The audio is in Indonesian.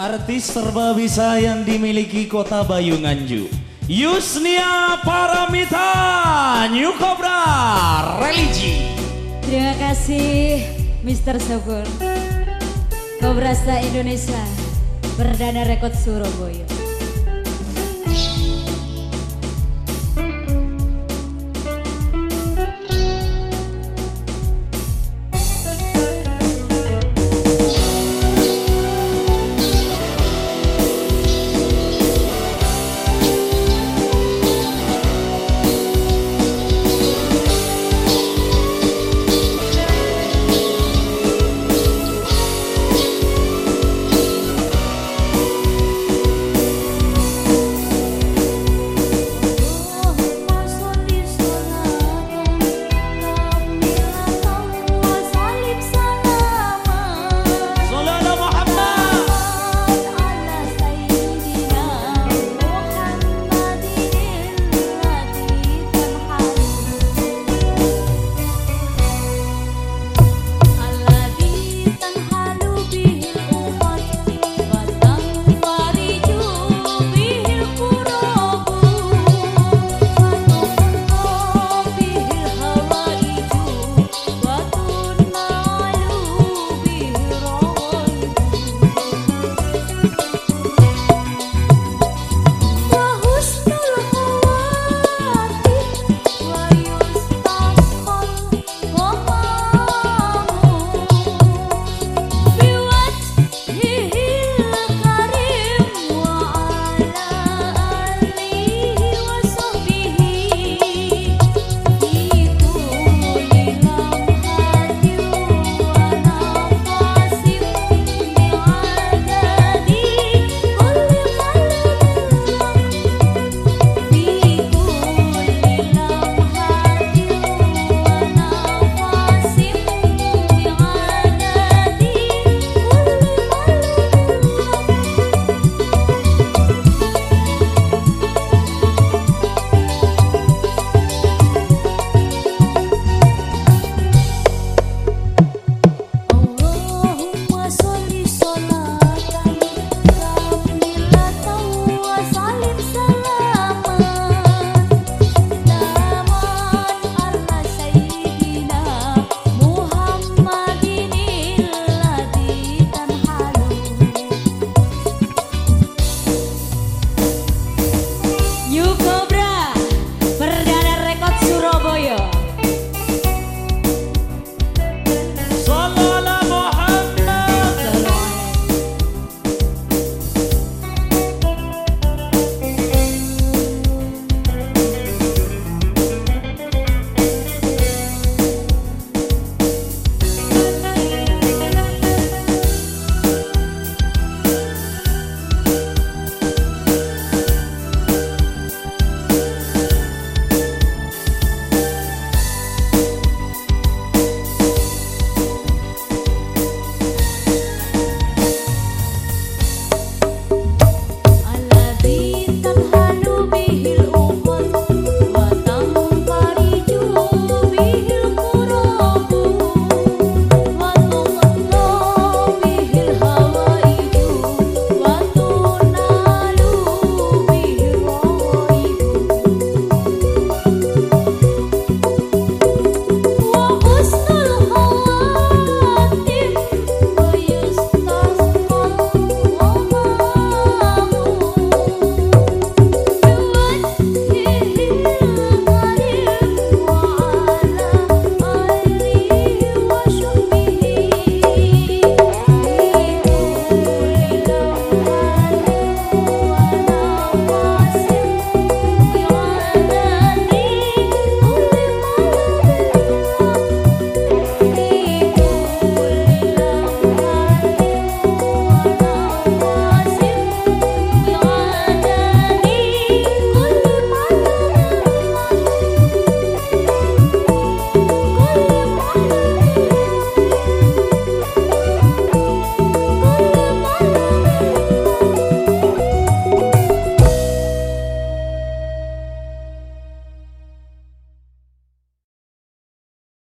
Artis serba bisa yang dimiliki kota Bayu Nganju. Yusnia Paramita, New Cobra, Religi. Terima kasih Mr. Sogor. Cobra Star Indonesia, Perdana Rekod Surabaya.